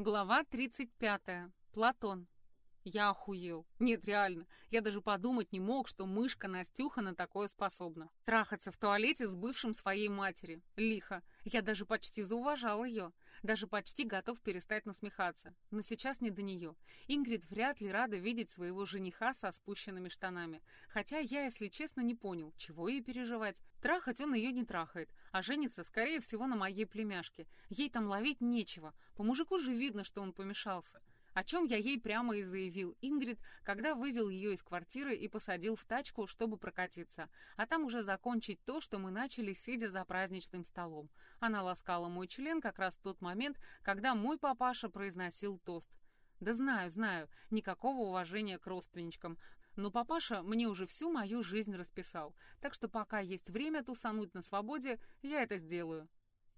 Глава 35. Платон. Я охуел. Нет, реально. Я даже подумать не мог, что мышка Настюха на такое способна. Трахаться в туалете с бывшим своей матери. Лихо. Я даже почти зауважал ее. Даже почти готов перестать насмехаться. Но сейчас не до нее. Ингрид вряд ли рада видеть своего жениха со спущенными штанами. Хотя я, если честно, не понял, чего ей переживать. Трахать он ее не трахает, а женится, скорее всего, на моей племяшке. Ей там ловить нечего. По мужику же видно, что он помешался о чем я ей прямо и заявил Ингрид, когда вывел ее из квартиры и посадил в тачку, чтобы прокатиться, а там уже закончить то, что мы начали, сидя за праздничным столом. Она ласкала мой член как раз в тот момент, когда мой папаша произносил тост. Да знаю, знаю, никакого уважения к родственничкам, но папаша мне уже всю мою жизнь расписал, так что пока есть время тусануть на свободе, я это сделаю.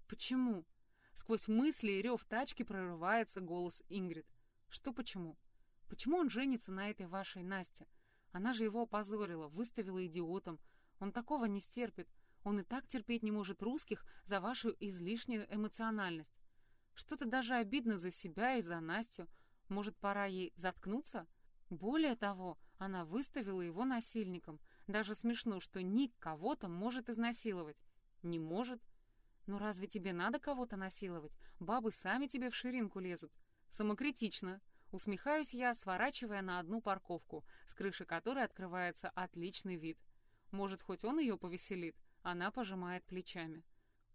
Почему? Сквозь мысли и рев тачки прорывается голос Ингрид. Что почему? Почему он женится на этой вашей Насте? Она же его опозорила, выставила идиотом. Он такого не стерпит. Он и так терпеть не может русских за вашу излишнюю эмоциональность. Что-то даже обидно за себя и за Настю. Может, пора ей заткнуться? Более того, она выставила его насильником. Даже смешно, что Ник кого-то может изнасиловать. Не может. Но разве тебе надо кого-то насиловать? Бабы сами тебе в ширинку лезут. Самокритично. Усмехаюсь я, сворачивая на одну парковку, с крыши которой открывается отличный вид. Может, хоть он ее повеселит? Она пожимает плечами.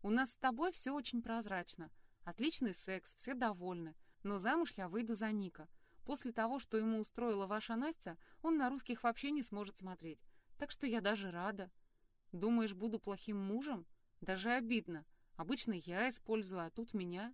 У нас с тобой все очень прозрачно. Отличный секс, все довольны. Но замуж я выйду за Ника. После того, что ему устроила ваша Настя, он на русских вообще не сможет смотреть. Так что я даже рада. Думаешь, буду плохим мужем? Даже обидно. Обычно я использую, а тут меня.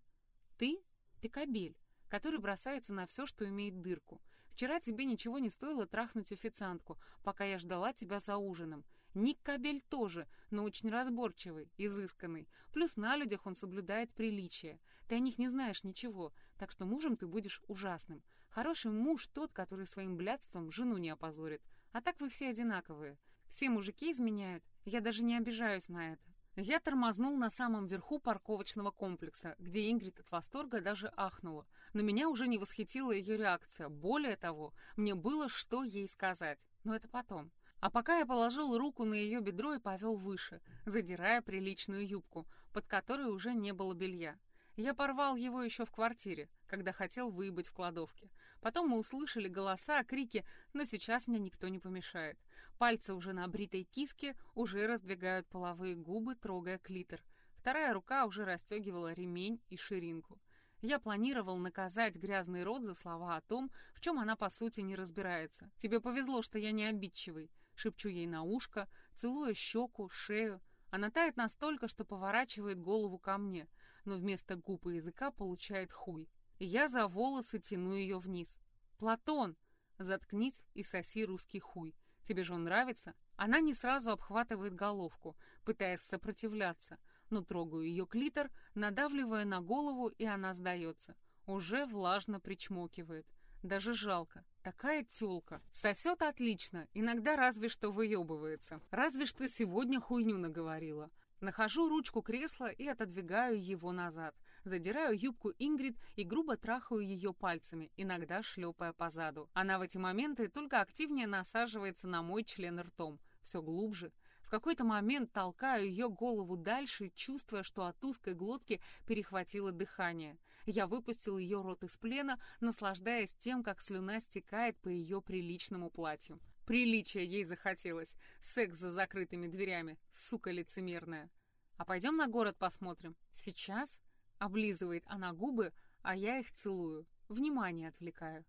Ты? Ты кобель который бросается на все, что имеет дырку. Вчера тебе ничего не стоило трахнуть официантку, пока я ждала тебя за ужином. Ник Кабель тоже, но очень разборчивый, изысканный. Плюс на людях он соблюдает приличие. Ты о них не знаешь ничего, так что мужем ты будешь ужасным. Хороший муж тот, который своим блядством жену не опозорит. А так вы все одинаковые. Все мужики изменяют. Я даже не обижаюсь на это. Я тормознул на самом верху парковочного комплекса, где Ингрид от восторга даже ахнула. Но меня уже не восхитила ее реакция. Более того, мне было что ей сказать. Но это потом. А пока я положил руку на ее бедро и повел выше, задирая приличную юбку, под которой уже не было белья. Я порвал его еще в квартире, когда хотел выебать в кладовке. Потом мы услышали голоса, крики, но сейчас мне никто не помешает. Пальцы уже на бритой киске уже раздвигают половые губы, трогая клитор. Вторая рука уже расстегивала ремень и ширинку. Я планировал наказать грязный рот за слова о том, в чем она по сути не разбирается. «Тебе повезло, что я не обидчивый», — шепчу ей на ушко, целуя щеку, шею. Она тает настолько, что поворачивает голову ко мне, но вместо губ и языка получает хуй. Я за волосы тяну ее вниз. «Платон!» «Заткнись и соси русский хуй. Тебе же он нравится?» Она не сразу обхватывает головку, пытаясь сопротивляться, но трогаю ее клитор, надавливая на голову, и она сдается. Уже влажно причмокивает. Даже жалко. Такая тёлка. Сосет отлично, иногда разве что выебывается. Разве что сегодня хуйню наговорила. Нахожу ручку кресла и отодвигаю его назад. Задираю юбку Ингрид и грубо трахаю ее пальцами, иногда шлепая по заду. Она в эти моменты только активнее насаживается на мой член ртом. Все глубже. В какой-то момент толкаю ее голову дальше, чувствуя, что от узкой глотки перехватило дыхание. Я выпустил ее рот из плена, наслаждаясь тем, как слюна стекает по ее приличному платью. Приличия ей захотелось. Секс за закрытыми дверями. Сука лицемерная. А пойдем на город посмотрим. Сейчас? Облизывает она губы, а я их целую. Внимание отвлекаю.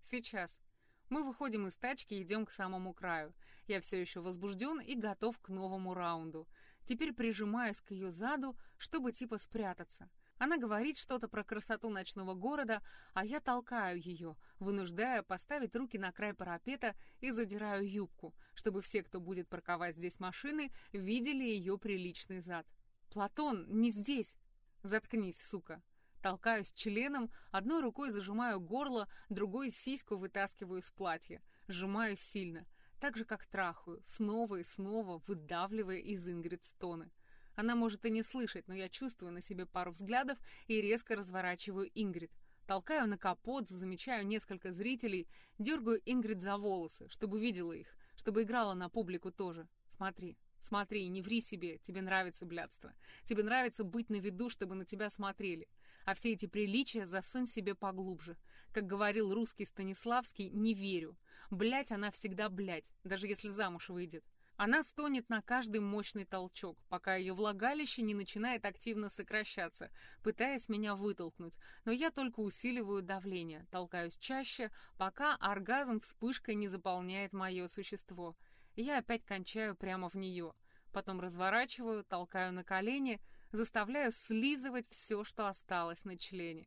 Сейчас. Мы выходим из тачки и идем к самому краю. Я все еще возбужден и готов к новому раунду. Теперь прижимаюсь к ее заду, чтобы типа спрятаться. Она говорит что-то про красоту ночного города, а я толкаю ее, вынуждая поставить руки на край парапета и задираю юбку, чтобы все, кто будет парковать здесь машины, видели ее приличный зад. «Платон, не здесь!» «Заткнись, сука!» Толкаюсь членом, одной рукой зажимаю горло, другой сиську вытаскиваю из платья. Сжимаю сильно, так же, как трахаю, снова и снова выдавливая из Ингрид стоны. Она может и не слышать, но я чувствую на себе пару взглядов и резко разворачиваю Ингрид. Толкаю на капот, замечаю несколько зрителей, дергаю Ингрид за волосы, чтобы видела их, чтобы играла на публику тоже. Смотри, смотри, не ври себе, тебе нравится блядство. Тебе нравится быть на виду, чтобы на тебя смотрели. А все эти приличия засунь себе поглубже. Как говорил русский Станиславский, не верю. Блять она всегда блять, даже если замуж выйдет. Она стонет на каждый мощный толчок, пока ее влагалище не начинает активно сокращаться, пытаясь меня вытолкнуть, но я только усиливаю давление, толкаюсь чаще, пока оргазм вспышкой не заполняет мое существо. Я опять кончаю прямо в нее, потом разворачиваю, толкаю на колени, заставляю слизывать все, что осталось на члене.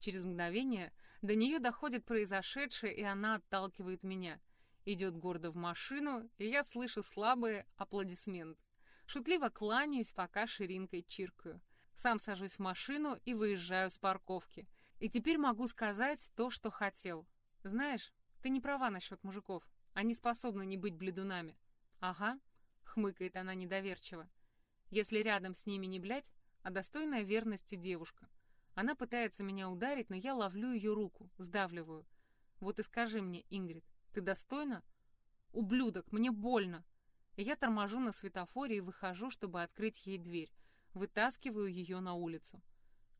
Через мгновение до нее доходит произошедшее, и она отталкивает меня — идет гордо в машину, и я слышу слабые аплодисменты. Шутливо кланяюсь, пока ширинкой чиркаю. Сам сажусь в машину и выезжаю с парковки. И теперь могу сказать то, что хотел. Знаешь, ты не права насчет мужиков. Они способны не быть бледунами. Ага, хмыкает она недоверчиво. Если рядом с ними не блядь, а достойная верности девушка. Она пытается меня ударить, но я ловлю ее руку, сдавливаю. Вот и скажи мне, Ингрид, ты достойна? Ублюдок, мне больно. Я торможу на светофоре и выхожу, чтобы открыть ей дверь. Вытаскиваю ее на улицу.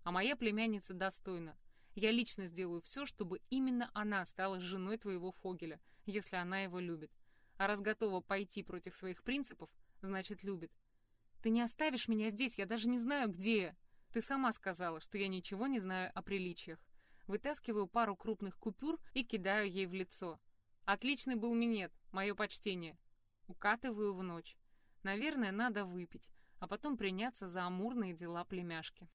А моя племянница достойна. Я лично сделаю все, чтобы именно она стала женой твоего Фогеля, если она его любит. А раз готова пойти против своих принципов, значит любит. Ты не оставишь меня здесь, я даже не знаю, где я. Ты сама сказала, что я ничего не знаю о приличиях. Вытаскиваю пару крупных купюр и кидаю ей в лицо. Отличный был минет, мое почтение. Укатываю в ночь. Наверное, надо выпить, а потом приняться за амурные дела племяшки.